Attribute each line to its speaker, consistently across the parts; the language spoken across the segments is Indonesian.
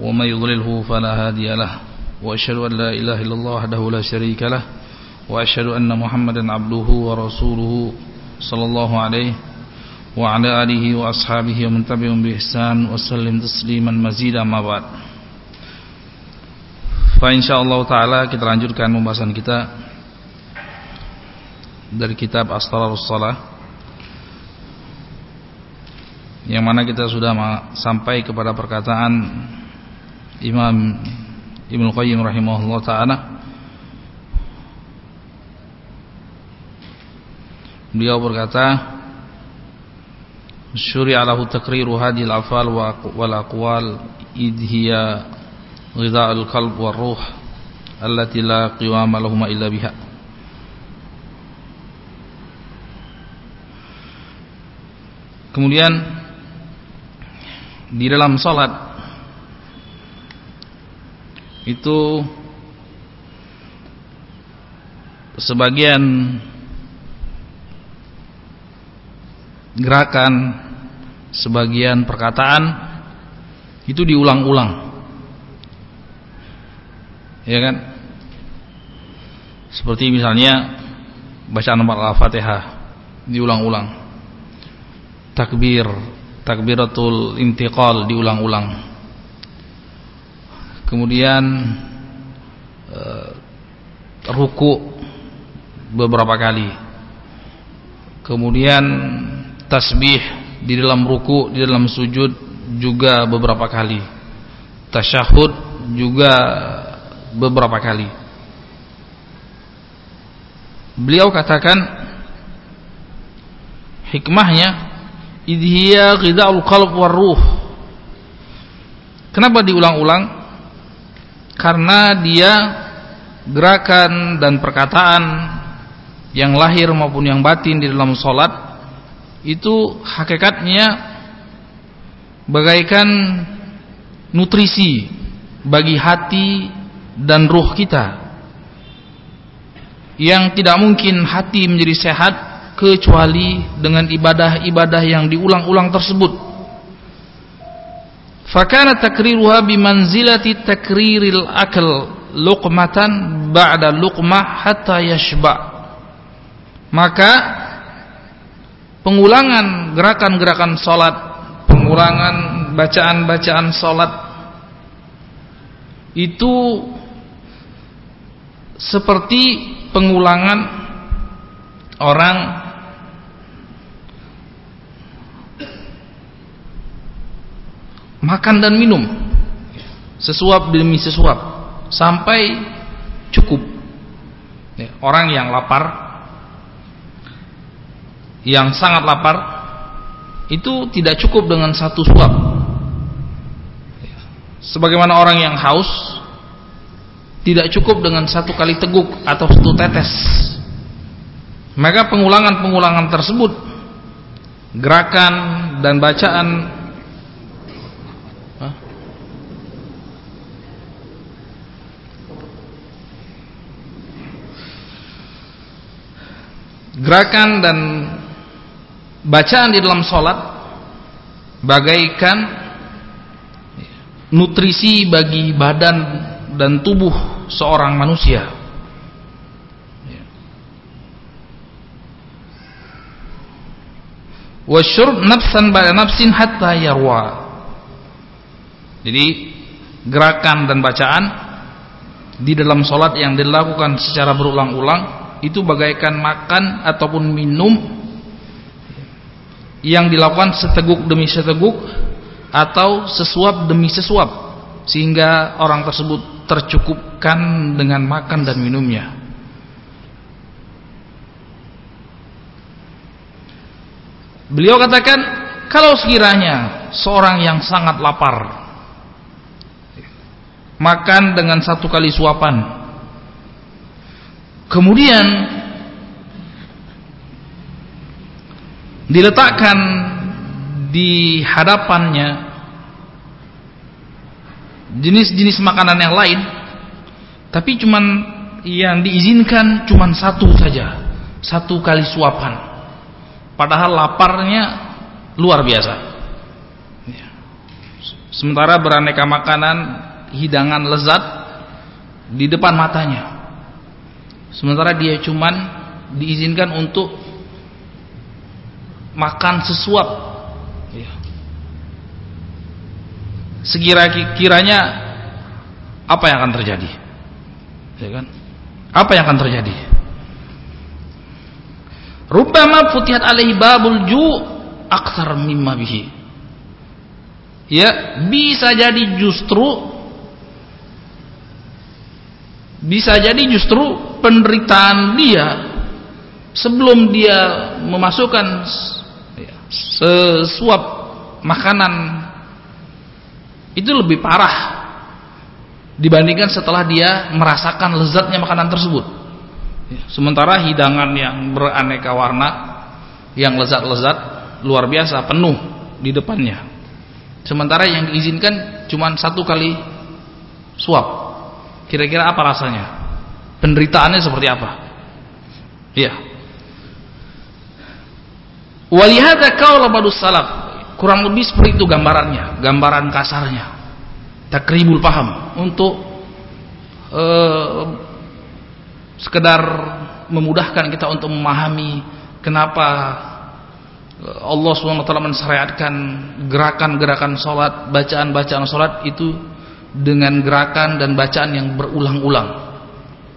Speaker 1: ومن يضلله فلا هادي له وأشهد أن لا إله إلا الله وحده لا شريك له وأشهد أن محمدا عبده ورسوله صلى الله عليه وعلى آله وأصحابه ومن تبعهم بإحسان وسلم تسليما مزيدا ما بعد فإن شاء الله kita lanjutkan pembahasan kita dari kitab Asrarus Shalah yang mana kita sudah sampai kepada perkataan Imam Ibnu Qayyim rahimahullah taala. Beliau berkata syuri'a lahu takriru hadhil afal wal aqwal id hiya ghidha'ul qalb war ruh allati la qiwama lahum illa biha. Kemudian di dalam salat itu sebagian gerakan sebagian perkataan itu diulang-ulang. Ya kan? Seperti misalnya bacaan Al-Fatihah diulang-ulang. Takbir takbiratul intiqal diulang-ulang kemudian uh, ruku beberapa kali kemudian tasbih di dalam ruku, di dalam sujud juga beberapa kali. Tasyahud juga beberapa kali. Beliau katakan hikmahnya idhiya ghida'ul qalb war ruh. Kenapa diulang-ulang? Karena dia gerakan dan perkataan yang lahir maupun yang batin di dalam solat itu hakikatnya bagaikan nutrisi bagi hati dan ruh kita. Yang tidak mungkin hati menjadi sehat kecuali dengan ibadah-ibadah yang diulang-ulang tersebut fakana takriruha bimanzilati takriril akal luqmatan ba'da luqmah hatta yashba. Maka pengulangan gerakan-gerakan sholat pengulangan bacaan-bacaan sholat itu seperti pengulangan orang makan dan minum. Sesuap demi sesuap. Sampai cukup. Orang yang lapar yang sangat lapar itu tidak cukup dengan satu suap. Sebagaimana orang yang haus tidak cukup dengan satu kali teguk atau satu tetes. Maka pengulangan-pengulangan tersebut gerakan dan bacaan gerakan dan bacaan di dalam sholat bagaikan nutrisi bagi badan dan tubuh seorang manusia. Wasyurb nafsan pada nafsin hatta yarwa. Jadi gerakan dan bacaan di dalam sholat yang dilakukan secara berulang-ulang itu bagaikan makan ataupun minum yang dilakukan seteguk demi seteguk atau sesuap demi sesuap sehingga orang tersebut tercukupkan dengan makan dan minumnya. Beliau katakan kalau sekiranya seorang yang sangat lapar makan dengan satu kali suapan kemudian diletakkan di hadapannya jenis-jenis makanan yang lain tapi cuman yang diizinkan cuman satu saja satu kali suapan. Padahal laparnya luar biasa. Ya. sementara beraneka makanan hidangan lezat di depan matanya sementara dia cuman diizinkan untuk makan sesuap ya. sekira-kiranya apa yang akan terjadi ya kan apa yang akan terjadi Rubbama futihat alaihi babul ju' akthar mimma bihi. Ya, bisa jadi justru bisa jadi justru penderitaan dia sebelum dia memasukkan ya, sesuap makanan itu lebih parah dibandingkan setelah dia merasakan lezatnya makanan tersebut. Ya, sementara hidangan yang beraneka warna, yang lezat-lezat luar biasa penuh di depannya. Sementara yang diizinkan cuma satu kali suap. Kira-kira apa rasanya? Penderitaannya seperti apa? Iya. Walihada kaula badus salaf. Kurang lebih seperti itu gambarannya, gambaran kasarnya. Takribul paham untuk uh, sekedar memudahkan kita untuk memahami kenapa Allah SWT mensyariatkan gerakan-gerakan sholat, bacaan-bacaan sholat itu dengan gerakan dan bacaan yang berulang-ulang.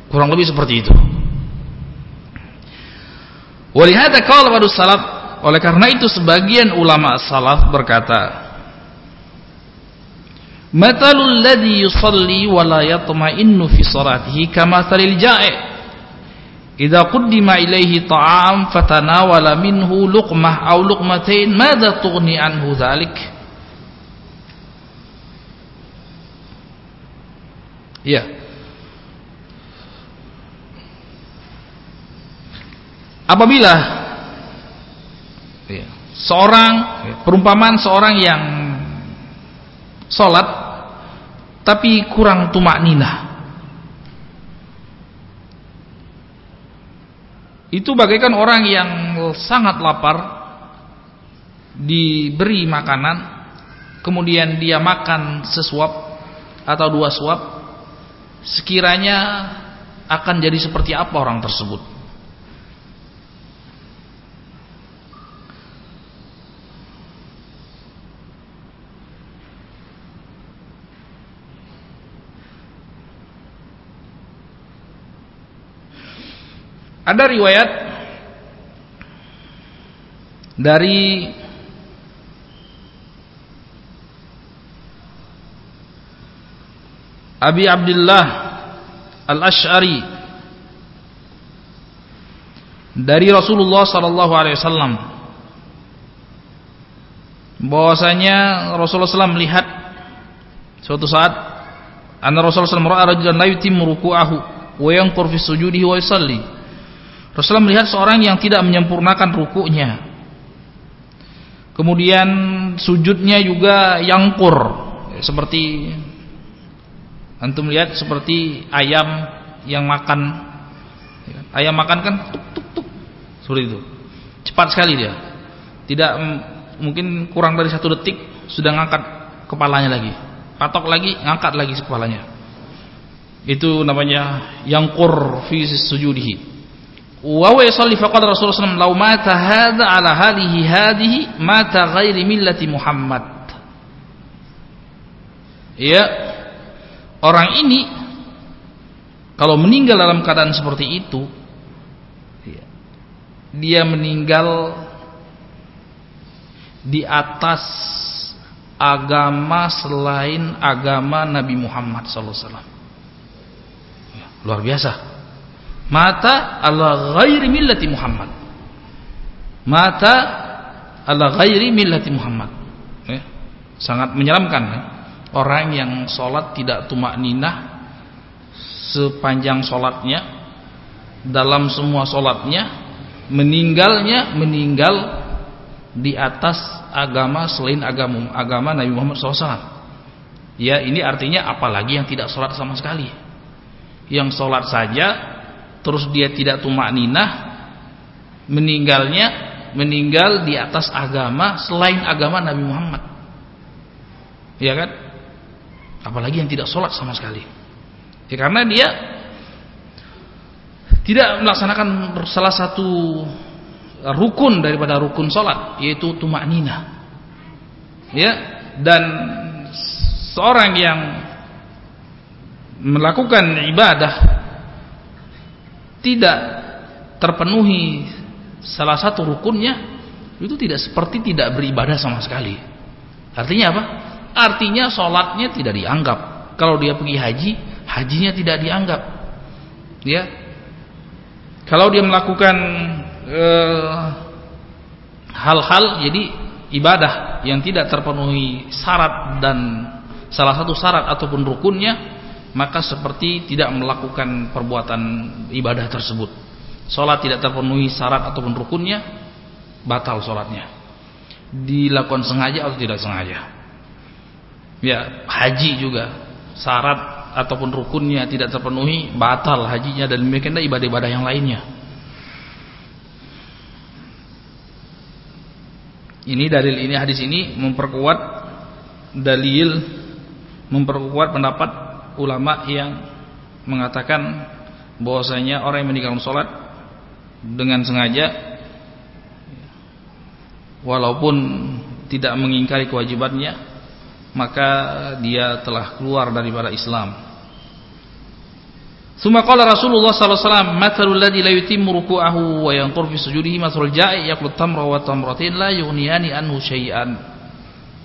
Speaker 1: Kurang lebih seperti itu. Oleh karena itu sebagian ulama salaf berkata matalul ladhi yusalli wa la yatma'innu fi salatihi ja'i. Idza quddima ta'am fatanawala minhu luqmah aw luqmatain madza tughni Iya. Apabila ya, seorang ya, perumpamaan seorang yang sholat tapi kurang tumak nina itu bagaikan orang yang sangat lapar diberi makanan kemudian dia makan sesuap atau dua suap sekiranya akan jadi seperti apa orang tersebut? Ada riwayat dari Abi Abdullah Al-Ash'ari. Dari Rasulullah sallallahu alaihi wasallam. Bahwasanya Rasulullah SAW melihat suatu saat anna Rasulullah SAW ra'a rajulan la yutimmu ruku'ahu wa yanqur fi sujudihi wa yusalli. Rasulullah melihat seorang yang tidak menyempurnakan rukuknya kemudian sujudnya juga yangkur seperti Antum lihat seperti ayam yang makan ayam makan kan tuk tuk tuk seperti itu. Cepat sekali dia. Tidak mungkin kurang dari satu detik sudah ngangkat kepalanya lagi. Patok lagi, ngangkat lagi kepalanya. Itu namanya yang kur fi sujudihi. Wa wa yusalli faqad Rasulullah sallallahu alaihi mata hadza ala halihi hadhihi mata ghairi millati Muhammad. Ya, orang ini kalau meninggal dalam keadaan seperti itu dia meninggal di atas agama selain agama Nabi Muhammad SAW ya, luar biasa. Mata ala ghairi millati Muhammad. Mata ala ghairi millati Muhammad. Ya, sangat menyeramkan ya. Orang yang sholat tidak tumak ninah sepanjang sholatnya dalam semua sholatnya meninggalnya meninggal di atas agama selain agama agama Nabi Muhammad SAW ya ini artinya apalagi yang tidak sholat sama sekali yang sholat saja terus dia tidak tumak ninah meninggalnya meninggal di atas agama selain agama Nabi Muhammad. Ya kan? Apalagi yang tidak sholat sama sekali. Ya karena dia tidak melaksanakan salah satu rukun daripada rukun sholat yaitu tumak nina. Ya, dan seorang yang melakukan ibadah tidak terpenuhi salah satu rukunnya itu tidak seperti tidak beribadah sama sekali. Artinya apa? Artinya sholatnya tidak dianggap. Kalau dia pergi haji, hajinya tidak dianggap. Ya. Kalau dia melakukan eh, hal-hal uh, jadi ibadah yang tidak terpenuhi syarat dan salah satu syarat ataupun rukunnya, maka seperti tidak melakukan perbuatan ibadah tersebut sholat tidak terpenuhi syarat ataupun rukunnya batal sholatnya dilakukan sengaja atau tidak sengaja ya haji juga. Syarat ataupun rukunnya tidak terpenuhi batal hajinya dan demikian ibadah-ibadah yang lainnya. Ini dalil ini hadis ini memperkuat dalil memperkuat pendapat ulama yang mengatakan bahwasanya orang yang meninggalkan sholat dengan sengaja walaupun tidak mengingkari kewajibannya maka dia telah keluar daripada Islam. Suma qala Rasulullah sallallahu alaihi wasallam mathalul ladzi la yutimmu ruku'ahu wa yanqur fi sujudihi mathalul ja'i yaqlut tamra wa tamratin la yughniyani anhu.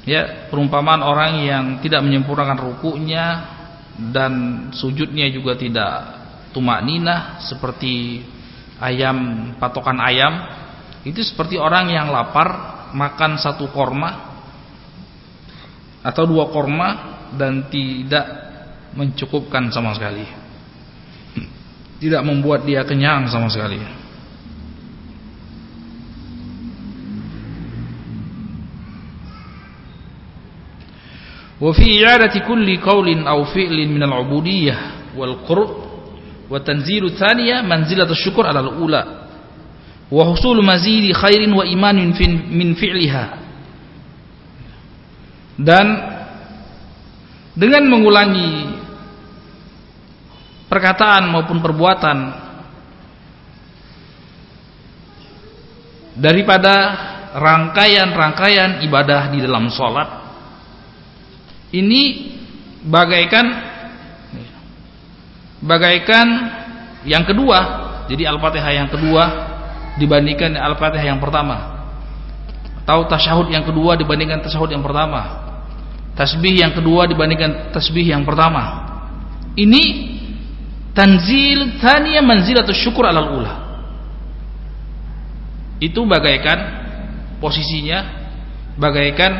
Speaker 1: Ya, perumpamaan orang yang tidak menyempurnakan ruku'nya dan sujudnya juga tidak tumak ninah seperti ayam patokan ayam itu seperti orang yang lapar makan satu korma atau dua korma dan tidak mencukupkan sama sekali. Tidak membuat dia kenyang sama sekali. Wa fi i'adati kulli qawlin aw fi'lin min al-'ubudiyyah wal qurb wa tanzilu thaniya manzilatus syukur ala imanin min fi'liha dan dengan mengulangi perkataan maupun perbuatan daripada rangkaian-rangkaian ibadah di dalam sholat ini bagaikan bagaikan yang kedua jadi Al-Fatihah yang kedua dibandingkan Al-Fatihah yang pertama atau tasyahud yang kedua dibandingkan tasyahud yang pertama. Tasbih yang kedua dibandingkan tasbih yang pertama. Ini tanzil thaniyah manzilatus syukur alal ula. Itu bagaikan posisinya bagaikan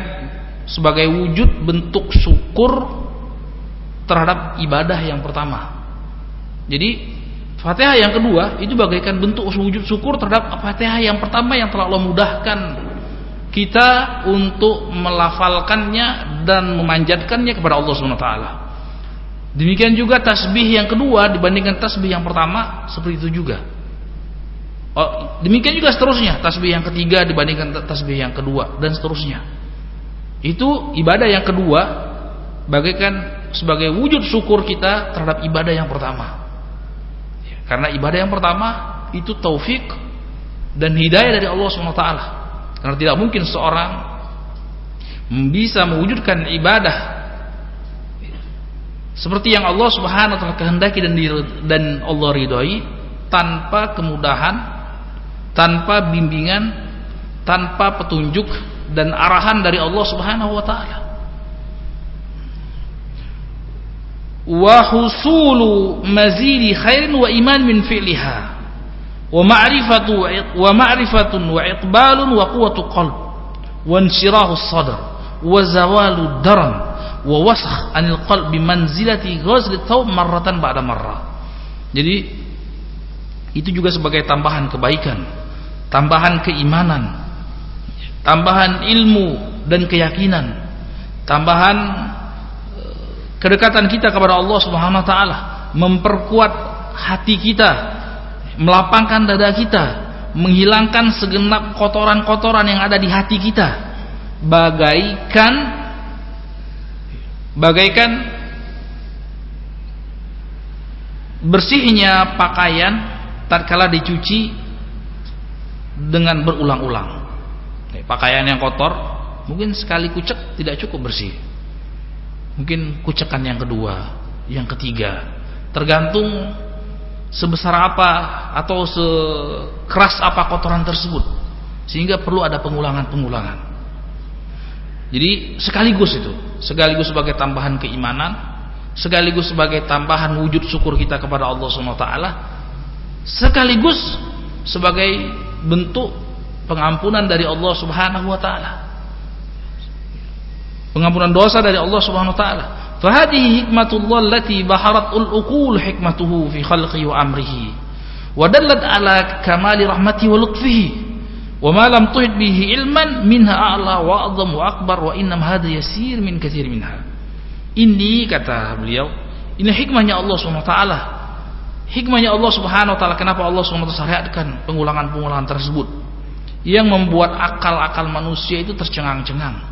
Speaker 1: sebagai wujud bentuk syukur terhadap ibadah yang pertama. Jadi Fatihah yang kedua itu bagaikan bentuk wujud syukur terhadap Fatihah yang pertama yang telah Allah mudahkan kita untuk melafalkannya dan memanjatkannya kepada Allah Subhanahu wa taala. Demikian juga tasbih yang kedua dibandingkan tasbih yang pertama seperti itu juga. Oh, demikian juga seterusnya, tasbih yang ketiga dibandingkan tasbih yang kedua dan seterusnya. Itu ibadah yang kedua bagaikan sebagai wujud syukur kita terhadap ibadah yang pertama. Karena ibadah yang pertama itu taufik dan hidayah dari Allah SWT. Karena tidak mungkin seorang bisa mewujudkan ibadah seperti yang Allah Subhanahu wa taala kehendaki dan dan Allah ridhoi tanpa kemudahan, tanpa bimbingan, tanpa petunjuk dan arahan dari Allah Subhanahu wa taala. wa husulu mazidi khairin wa iman min fi'liha wa ma'rifatu wa ma'rifatun wa iqbalun wa quwwatu qalb. Wa inshirahu sadr. Wa zawalu daram. Wa wasakh anil qalbi manzilati ghazli thawb marratan. Jadi itu juga sebagai tambahan kebaikan, tambahan keimanan, tambahan ilmu dan keyakinan, tambahan eh, kedekatan kita kepada Allah Subhanahu wa taala, memperkuat hati kita, melapangkan dada kita, menghilangkan segenap kotoran-kotoran yang ada di hati kita. Bagaikan bagaikan bersihnya pakaian tatkala dicuci dengan berulang-ulang. Pakaian yang kotor mungkin sekali kucek tidak cukup bersih. Mungkin kucekan yang kedua yang ketiga. Tergantung sebesar apa atau sekeras apa kotoran tersebut. Sehingga perlu ada pengulangan-pengulangan. Jadi sekaligus itu. Sekaligus sebagai tambahan keimanan. Sekaligus sebagai tambahan wujud syukur kita kepada Allah SWT sekaligus sebagai bentuk pengampunan dari Allah Subhanahu wa taala. Pengampunan dosa dari Allah Subhanahu wa taala فهذه حكمة الله التي بحرت الأقول حكمته في خلقه وأمره ودلت على كمال رحمته ولطفه وما لم تحد به علما منها أعلى وأعظم وأكبر وإنما هذا يسير من كثير منها ini kata beliau ini hikmahnya Allah SWT hikmahnya Allah Subhanahu wa taala kenapa Allah SWT syariatkan pengulangan-pengulangan tersebut yang membuat akal-akal manusia itu tercengang-cengang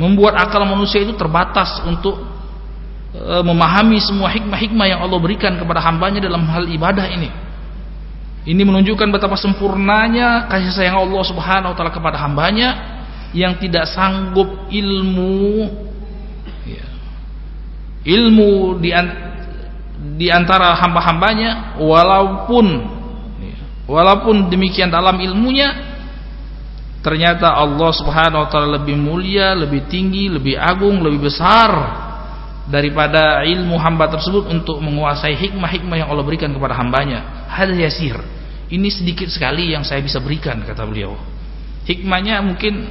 Speaker 1: membuat akal manusia itu terbatas untuk E, memahami semua hikmah-hikmah yang Allah berikan kepada hambanya dalam hal ibadah ini. Ini menunjukkan betapa sempurnanya kasih sayang Allah Subhanahu wa taala kepada hambanya yang tidak sanggup ilmu ya, ilmu di, di antara hamba-hambanya walaupun ya, walaupun demikian dalam ilmunya ternyata Allah Subhanahu wa taala lebih mulia, lebih tinggi, lebih agung, lebih besar daripada ilmu hamba tersebut untuk menguasai hikmah-hikmah yang Allah berikan kepada hambanya. Hal yasir. Ini sedikit sekali yang saya bisa berikan kata beliau. Hikmahnya mungkin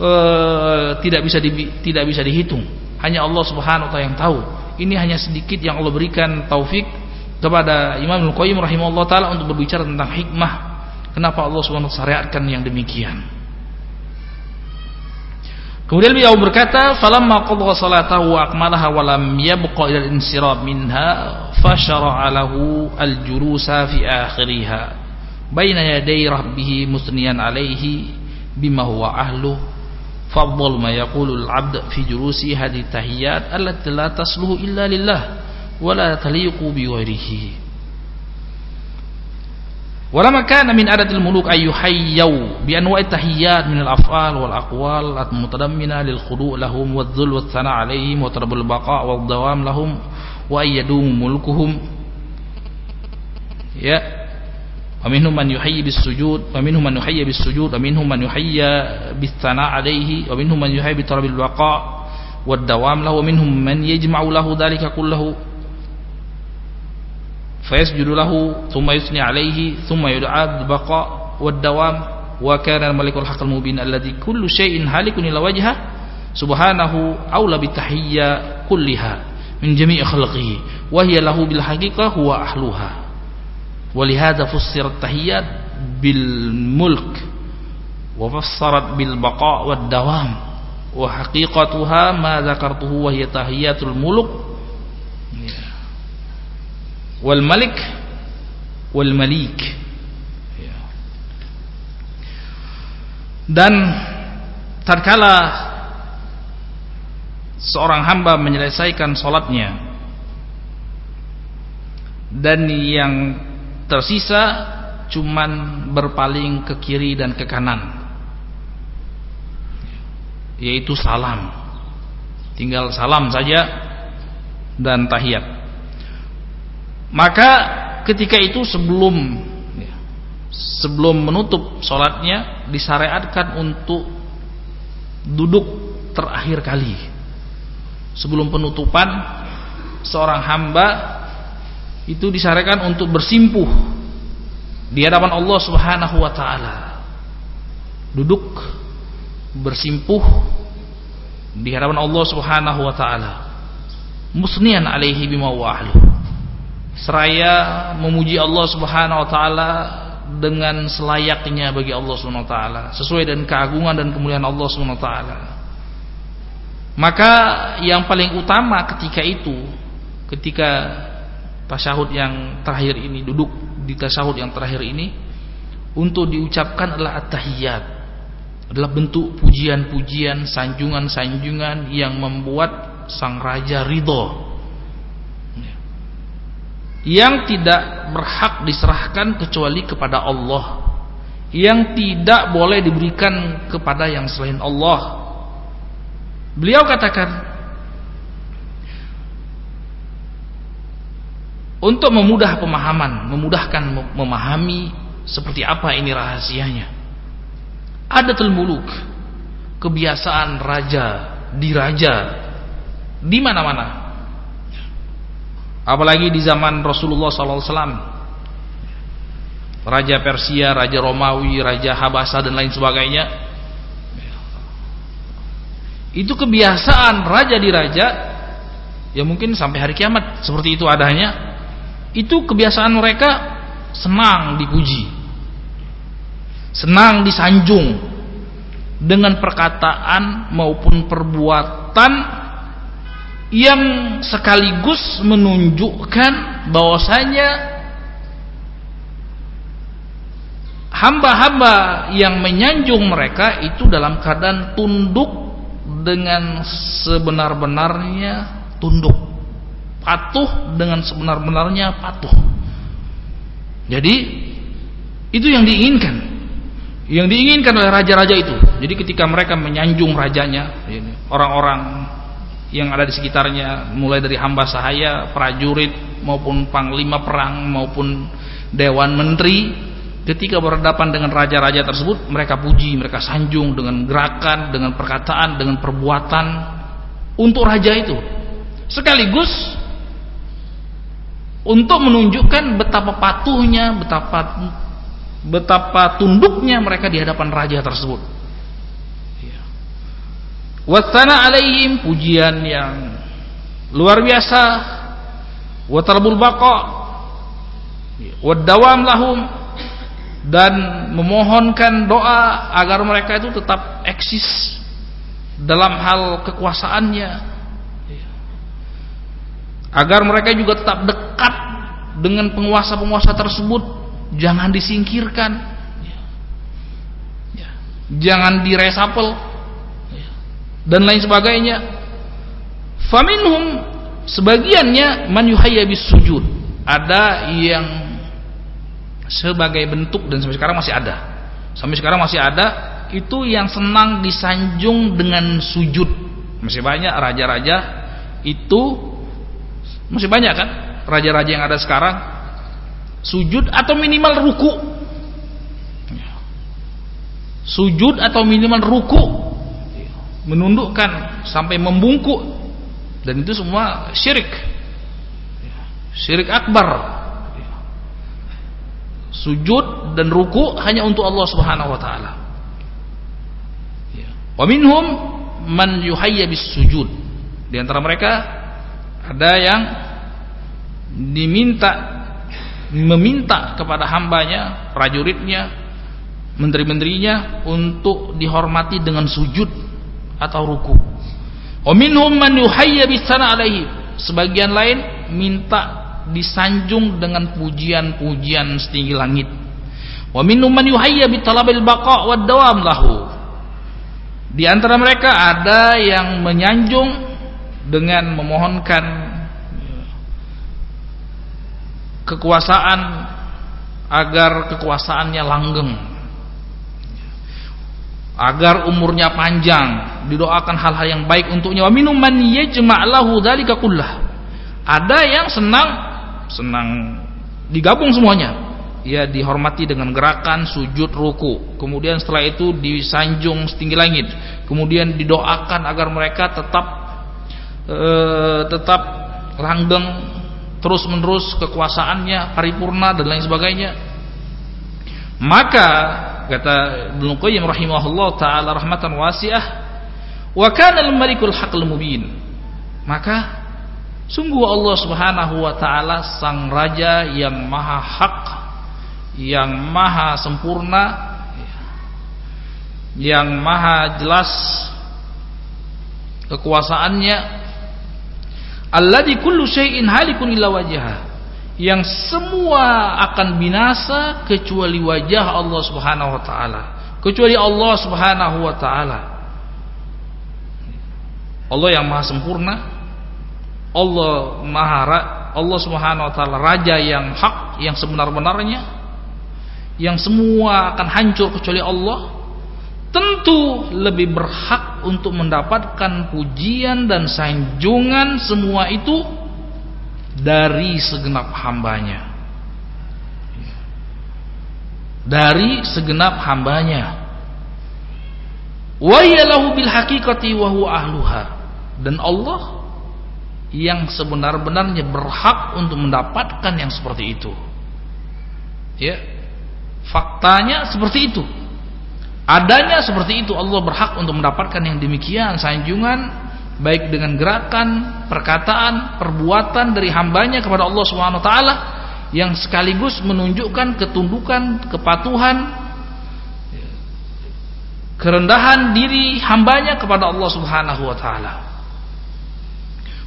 Speaker 1: uh, tidak bisa di, tidak bisa dihitung. Hanya Allah subhanahu wa ta'ala yang tahu. Ini hanya sedikit yang Allah berikan taufik kepada Imam Al-Qayyim rahimahullah ta'ala untuk berbicara tentang hikmah. Kenapa Allah subhanahu wa ta'ala syariatkan yang demikian Kemudian beliau berkata, "Falamma qadha salatahu wa akmalaha wa lam yabqa ila al-insirab minha, fashara'a lahu al-julusa fi akhiriha, baina yaday rabbih musniyan alayhi bima huwa ahlu." Fadl ma yaqulu al-'abd fi julusi hadhihi tahiyyat allati la tasluhu illa lillah wa la taliqu bi ghairihi. ولما كان من عادة الملوك أن يحيوا بأنواع التحيات من الأفعال والأقوال المتضمنة للخضوع لهم والذل والثناء عليهم وطلب البقاء والدوام لهم وأن يدوم ملكهم. يا. ومنهم من يحيي بالسجود ومنهم من يحيي بالسجود ومنهم من يحيي بالثناء عليه ومنهم من يحيي بطلب البقاء والدوام له ومنهم من يجمع له ذلك كله. فيسجد له ثم يثني عليه ثم يدعى بالبقاء والدوام وكان الملك الحق المبين الذي كل شيء هالك إلى وجهه سبحانه أولى بالتحية كلها من جميع خلقه وهي له بالحقيقة هو أحلها. ولهذا فسر التحيات بالملك وفسرت بالبقاء والدوام وحقيقتها ما ذكرته وهي تحيات الملك wal malik wal malik. Ya. dan tatkala seorang hamba menyelesaikan sholatnya dan yang tersisa cuman berpaling ke kiri dan ke kanan yaitu salam. Tinggal salam saja dan tahiyat maka ketika itu sebelum ya, sebelum menutup sholatnya disyariatkan untuk duduk terakhir kali. Sebelum penutupan seorang hamba itu disyariatkan untuk bersimpuh di hadapan Allah Subhanahu wa taala. Duduk bersimpuh di hadapan Allah Subhanahu wa taala. Musnian alaihi bima wa seraya memuji Allah Subhanahu wa taala dengan selayaknya bagi Allah Subhanahu wa taala sesuai dengan keagungan dan kemuliaan Allah Subhanahu wa taala. Maka yang paling utama ketika itu ketika tasyahud yang terakhir ini duduk di tasyahud yang terakhir ini untuk diucapkan adalah at-tahiyat adalah bentuk pujian-pujian sanjungan-sanjungan yang membuat sang raja ridho yang tidak berhak diserahkan kecuali kepada Allah yang tidak boleh diberikan kepada yang selain Allah beliau katakan untuk memudah pemahaman, memudahkan memahami seperti apa ini rahasianya. Adatul muluk, kebiasaan raja, diraja di mana-mana. Apalagi di zaman Rasulullah SAW. Raja Persia, Raja Romawi, Raja Habasa dan lain sebagainya. Itu kebiasaan raja diraja ya mungkin sampai hari kiamat seperti itu adanya itu kebiasaan mereka senang dipuji senang disanjung dengan perkataan maupun perbuatan yang sekaligus menunjukkan bahwasanya hamba-hamba yang menyanjung mereka itu dalam keadaan tunduk dengan sebenar-benarnya tunduk. Patuh dengan sebenar-benarnya patuh. Jadi itu yang diinginkan. Yang diinginkan oleh raja-raja itu. Jadi ketika mereka menyanjung rajanya orang-orang yang ada di sekitarnya mulai dari hamba sahaya prajurit maupun panglima perang maupun dewan menteri ketika berhadapan dengan raja-raja tersebut mereka puji mereka sanjung dengan gerakan dengan perkataan dengan perbuatan untuk raja itu sekaligus untuk menunjukkan betapa patuhnya, betapa betapa tunduknya mereka di hadapan raja tersebut. Wasana alaihim pujian yang luar biasa. Watarbul baqa wadawam lahum dan memohonkan doa agar mereka itu tetap eksis dalam hal kekuasaannya agar mereka juga tetap dekat dengan penguasa-penguasa tersebut jangan disingkirkan jangan diresapel. Dan lain sebagainya. Faminhum sebagiannya man bis sujud ada yang sebagai bentuk dan sampai sekarang masih ada. Sampai sekarang masih ada itu yang senang disanjung dengan sujud. Masih banyak raja-raja itu masih banyak kan raja-raja yang ada sekarang? Sujud atau minimal ruku. Sujud atau minimal ruku. Menundukkan sampai membungkuk dan itu semua syirik. Syirik akbar. Sujud dan ruku hanya untuk Allah Subhanahu wa taala. Wa minhum man yuhayya bis sujud. Di antara mereka ada yang diminta meminta kepada hambanya prajuritnya menteri-menterinya untuk dihormati dengan sujud atau ruku. Wa minhum man yuhayya bisana alaihi. Sebagian lain minta disanjung dengan pujian-pujian setinggi langit. Wa minhum man yuhayya bitalabil baqa wad dawam lahu. Di antara mereka ada yang menyanjung dengan memohonkan kekuasaan agar kekuasaannya langgeng agar umurnya panjang didoakan hal-hal yang baik untuknya. Wa minum man yajma' dzalika kullah. Ada yang senang senang digabung semuanya. Ya dihormati dengan gerakan sujud ruku. Kemudian setelah itu disanjung setinggi langit. Kemudian didoakan agar mereka tetap e, tetap langgeng terus menerus kekuasaannya paripurna dan lain sebagainya maka kata Ibnu Qayyim rahimahullah taala rahmatan wasiah Wa kana al-malikul haqqul mubin. Maka sungguh Allah Subhanahu wa taala sang raja yang maha hak, yang maha sempurna, yang maha jelas kekuasaannya alladzi kullu syai'in halikun illa wajhah yang semua akan binasa kecuali wajah Allah Subhanahu wa taala. Kecuali Allah Subhanahu wa taala. Allah yang maha sempurna. Allah maha Allah Subhanahu wa taala raja yang hak yang sebenar-benarnya. Yang semua akan hancur kecuali Allah. Tentu lebih berhak untuk mendapatkan pujian dan sanjungan semua itu dari segenap hambanya. Dari segenap hambanya. Wa yalahu bil haqiqati wa huwa ahluha. Dan Allah yang sebenar-benarnya berhak untuk mendapatkan yang seperti itu. Ya. Faktanya seperti itu. Adanya seperti itu Allah berhak untuk mendapatkan yang demikian sanjungan baik dengan gerakan, perkataan, perbuatan dari hambanya kepada Allah Subhanahu taala yang sekaligus menunjukkan ketundukan, kepatuhan, kerendahan diri hambanya kepada Allah Subhanahu wa taala.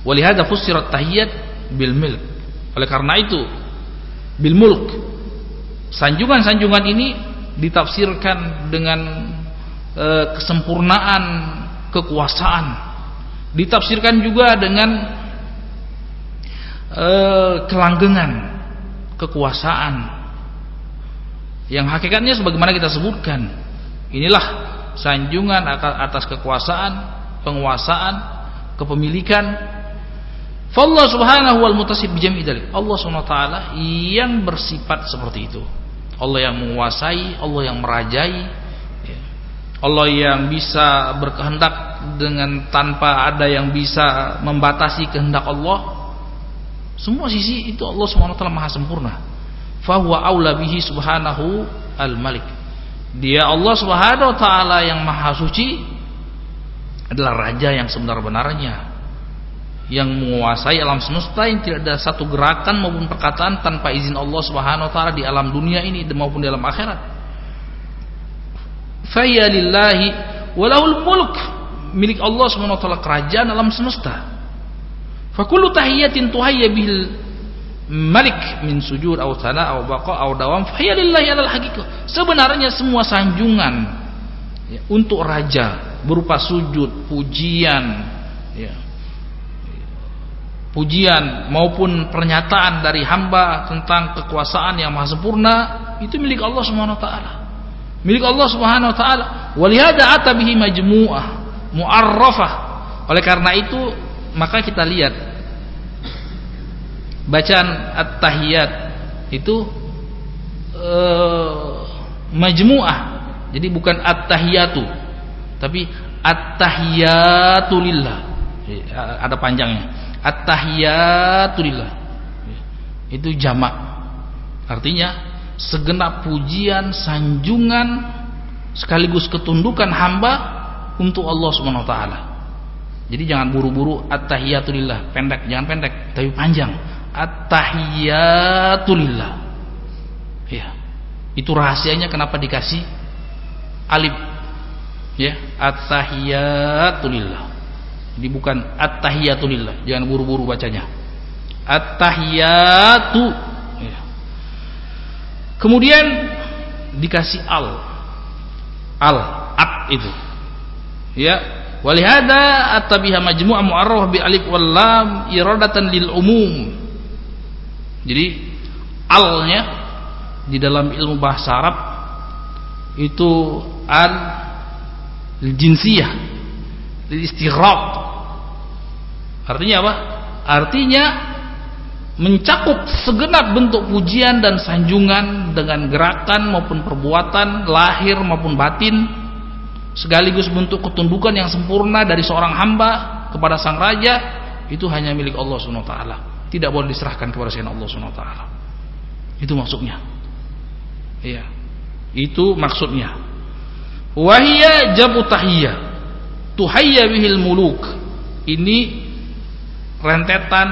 Speaker 1: Walihada fussirat tahiyat bil milk. Oleh karena itu bil mulk sanjungan-sanjungan ini ditafsirkan dengan e, kesempurnaan kekuasaan ditafsirkan juga dengan e, kelanggengan kekuasaan. Yang hakikatnya sebagaimana kita sebutkan inilah sanjungan atas kekuasaan penguasaan kepemilikan. Allah subhanahu wal mutasib bijami Allah subhanahu wa ta'ala yang bersifat seperti itu. Allah yang menguasai, Allah yang merajai. Allah yang bisa berkehendak dengan tanpa ada yang bisa membatasi kehendak Allah. Semua sisi itu Allah taala maha sempurna. Fahuwa aula bihi subhanahu al-malik. Dia Allah wa taala yang maha suci adalah raja yang sebenar-benarnya yang menguasai alam semesta yang tidak ada satu gerakan maupun perkataan tanpa izin Allah taala di alam dunia ini maupun di alam akhirat. Faya lillahi walahul mulk milik Allah taala kerajaan alam semesta. Fa kullu tahiyatin tuhayya bil malik min sujud aw sana aw baqa aw dawam faya lillahi alal. Sebenarnya semua sanjungan ya, untuk raja berupa sujud, pujian, ya, pujian maupun pernyataan dari hamba tentang kekuasaan yang maha sempurna itu milik Allah Subhanahu wa. Milik Allah Subhanahu wa taala. Walihada ata bihi majmu'ah mu'arrafah. Oleh karena itu maka kita lihat bacaan at-tahiyat itu uh, majmu'ah. Jadi bukan at-tahiyatu tapi at-tahiyatu lillah. Ada panjangnya At-tahiyatulillah. Itu jamak. Artinya segenap pujian, sanjungan sekaligus ketundukan hamba untuk Allah Subhanahu wa taala. Jadi jangan buru-buru at-tahiyatulillah, pendek, jangan pendek, tapi panjang. At-tahiyatulillah. Ya. Itu rahasianya kenapa dikasih alif. Ya, at-tahiyatulillah. Ini bukan at-tahiyatu lillah. Jangan buru-buru bacanya. At-tahiyatu. Kemudian dikasih al. Al, at itu. Ya. Walihada at-tabiha majmu'ah bi alif wal lam iradatan lil umum. Jadi alnya di dalam ilmu bahasa Arab itu al jinsiyah istighraq artinya apa artinya mencakup segenap bentuk pujian dan sanjungan dengan gerakan maupun perbuatan lahir maupun batin sekaligus bentuk ketundukan yang sempurna dari seorang hamba kepada sang raja itu hanya milik Allah SWT tidak boleh diserahkan kepada selain Allah SWT itu maksudnya. Iya. Itu maksudnya. Wahia jabu tahiyah tuhayya bihil muluk. Ini rentetan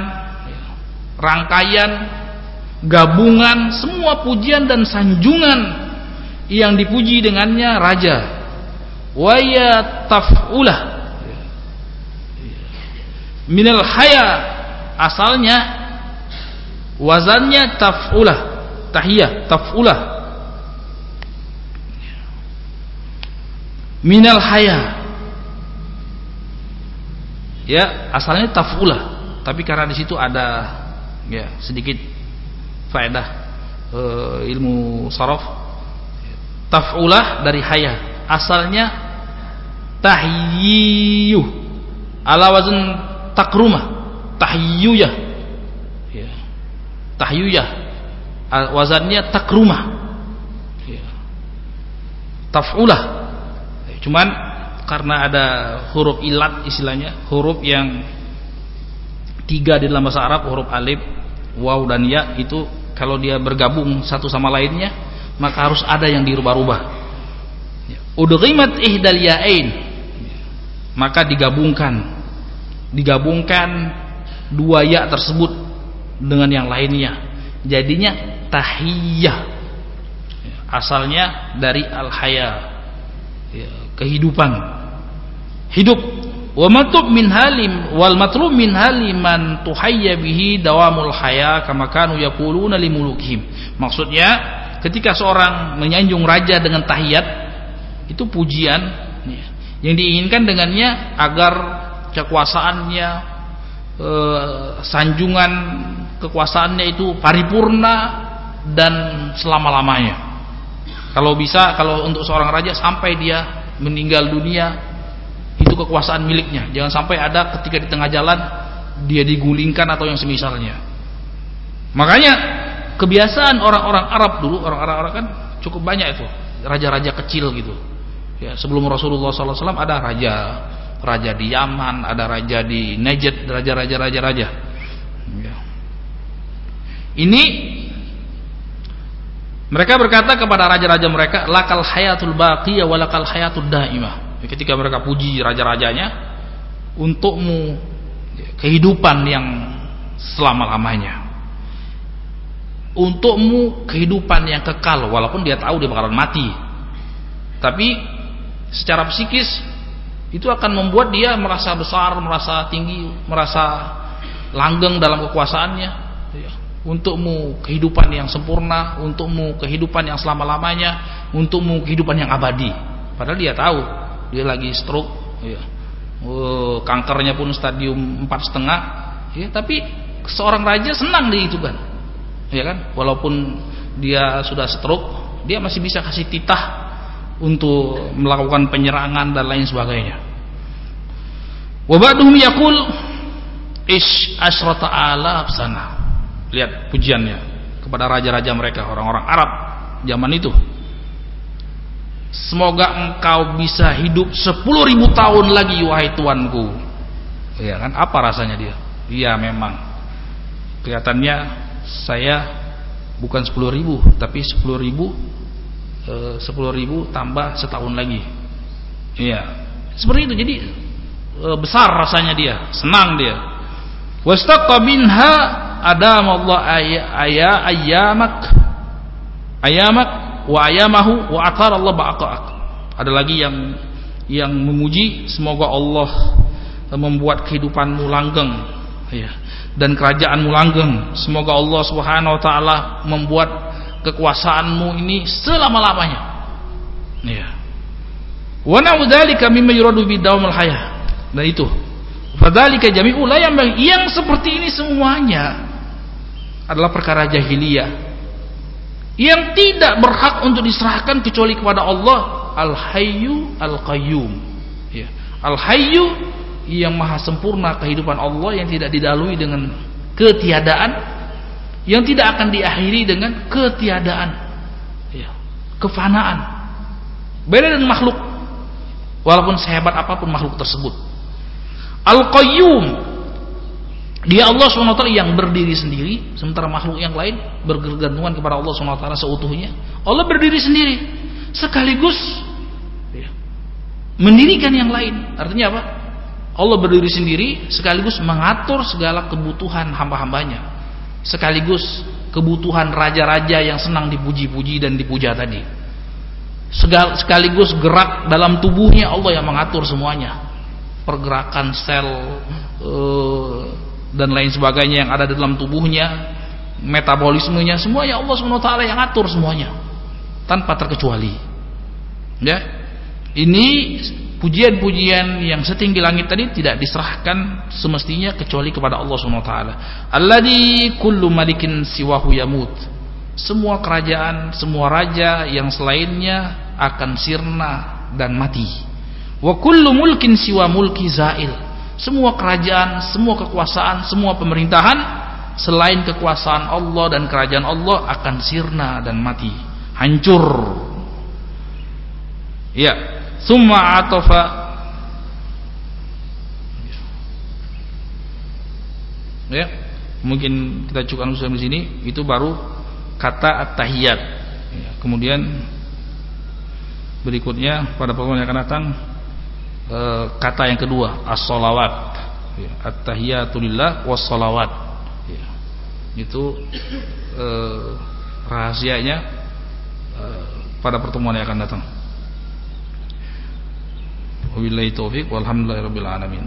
Speaker 1: rangkaian gabungan semua pujian dan sanjungan yang dipuji dengannya raja. Waya taf'ulah. Minal haya asalnya wazannya taf'ulah tahiyah taf'ulah. Minal haya. Ya asalnya taf'ulah. Tapi karena di situ ada ya sedikit faedah e, ilmu saraf. Taf'ulah dari haya asalnya tahyiyuh. Ala wazn takrumah. Tahyiyah ya. tahyiyah wazannya takrumah. Ya. taf'ulah. Cuman karena ada huruf ilat istilahnya huruf yang tiga di dalam bahasa Arab huruf alif waw dan ya itu kalau dia bergabung satu sama lainnya maka harus ada yang dirubah-rubah. Udghimat ihdal ya'ain maka digabungkan. Digabungkan dua ya tersebut dengan yang lainnya. Jadinya tahiyah asalnya dari al-haya. Ya, kehidupan. Hidup wa matub min halim wal matlub min haliman tuhayya bihi dawamul haya kama kanu yaquluna limulukihim maksudnya ketika seorang menyanjung raja dengan tahiyat itu pujian ya, yang diinginkan dengannya agar kekuasaannya eh, sanjungan kekuasaannya itu paripurna dan selama-lamanya. Kalau bisa kalau untuk seorang raja sampai dia meninggal dunia kekuasaan miliknya. Jangan sampai ada ketika di tengah jalan dia digulingkan atau yang semisalnya. Makanya kebiasaan orang-orang Arab dulu orang-orang Arab kan cukup banyak itu. Raja-raja kecil gitu. Ya sebelum Rasulullah SAW ada raja. Raja di Yaman ada raja di Najd raja-raja raja-raja ya. ini mereka berkata kepada raja-raja mereka lakal hayatul baqiyah walakal hayatul daimah ketika mereka puji raja-rajanya untukmu kehidupan yang selama-lamanya. Untukmu kehidupan yang kekal walaupun dia tahu dia bakalan mati. Tapi secara psikis itu akan membuat dia merasa besar merasa tinggi merasa langgeng dalam kekuasaannya. Ya. untukmu kehidupan yang sempurna untukmu kehidupan yang selama-lamanya untukmu kehidupan yang abadi. Padahal dia tahu dia lagi stroke ya. oh, kankernya pun stadium empat setengah ya tapi seorang raja senang di itu kan ya kan? Walaupun dia sudah stroke dia masih bisa kasih titah untuk melakukan penyerangan dan lain sebagainya. Wabaduhum yakul ish asrata alaf sana lihat pujiannya kepada raja-raja mereka orang-orang Arab zaman itu semoga engkau bisa hidup sepuluh ribu tahun lagi wahai tuanku. Ya kan? Apa rasanya dia? Iya memang. Kelihatannya saya bukan 10 ribu tapi 10 ribu eh, 10 ribu tambah setahun lagi. Iya. Seperti itu. Jadi eh, besar rasanya dia. Senang dia. Wastaqqa minha adam Allah aya ayamak. Ayamak wa ayamahu wa atar Allah ba'aqak ada lagi yang yang memuji semoga Allah membuat kehidupanmu langgeng ya dan kerajaanmu langgeng. Semoga Allah Subhanahu wa taala membuat kekuasaanmu ini selama-lamanya. Ya. Wa na'udzalika mimma yuradu bidawmil hayah. Dan itu. Fadzalika jami'u la yang seperti ini semuanya adalah perkara jahiliyah yang tidak berhak untuk diserahkan kecuali kepada Allah Al-Hayyu Al-Qayyum. Ya. Al-Hayyu yang maha sempurna kehidupan Allah yang tidak didalui dengan ketiadaan yang tidak akan diakhiri dengan ketiadaan. Ya, kefanaan. Beda dengan makhluk. Walaupun sehebat apa pun makhluk tersebut. Al-Qayyum dia Allah SWT yang berdiri sendiri sementara makhluk yang lain bergantungan kepada Allah SWT seutuhnya Allah berdiri sendiri sekaligus ya, mendirikan yang lain. Artinya apa? Allah berdiri sendiri sekaligus mengatur segala kebutuhan hamba-hambanya. Sekaligus kebutuhan raja-raja yang senang dipuji-puji dan dipuja tadi. Sekaligus gerak dalam tubuhnya Allah yang mengatur semuanya. Pergerakan sel uh, dan lain sebagainya yang ada di dalam tubuhnya, metabolismenya semuanya Allah SWT yang atur semuanya tanpa terkecuali. Ya. Ini pujian-pujian yang setinggi langit tadi tidak diserahkan semestinya kecuali kepada Allah taala. Alladzi kullu malikin siwahu yamut. Semua kerajaan, semua raja yang selainnya akan sirna dan mati. Wa kullu mulkin siwa mulki zail. Semua kerajaan, semua kekuasaan, semua pemerintahan selain kekuasaan Allah dan kerajaan Allah akan sirna dan mati, hancur. Ya, Summa atafa ya. Mungkin kita cukupkan di sini. Itu baru kata at-tahiyat. Ya, kemudian berikutnya pada pertemuan yang akan datang e, kata yang kedua as-salawat. Ya, at-tahiyatulillah was-salawat. Ya, itu e, rahasianya e, pada pertemuan yang akan datang. Wabillahi taufiq walhamdulillahi rabbil alamin.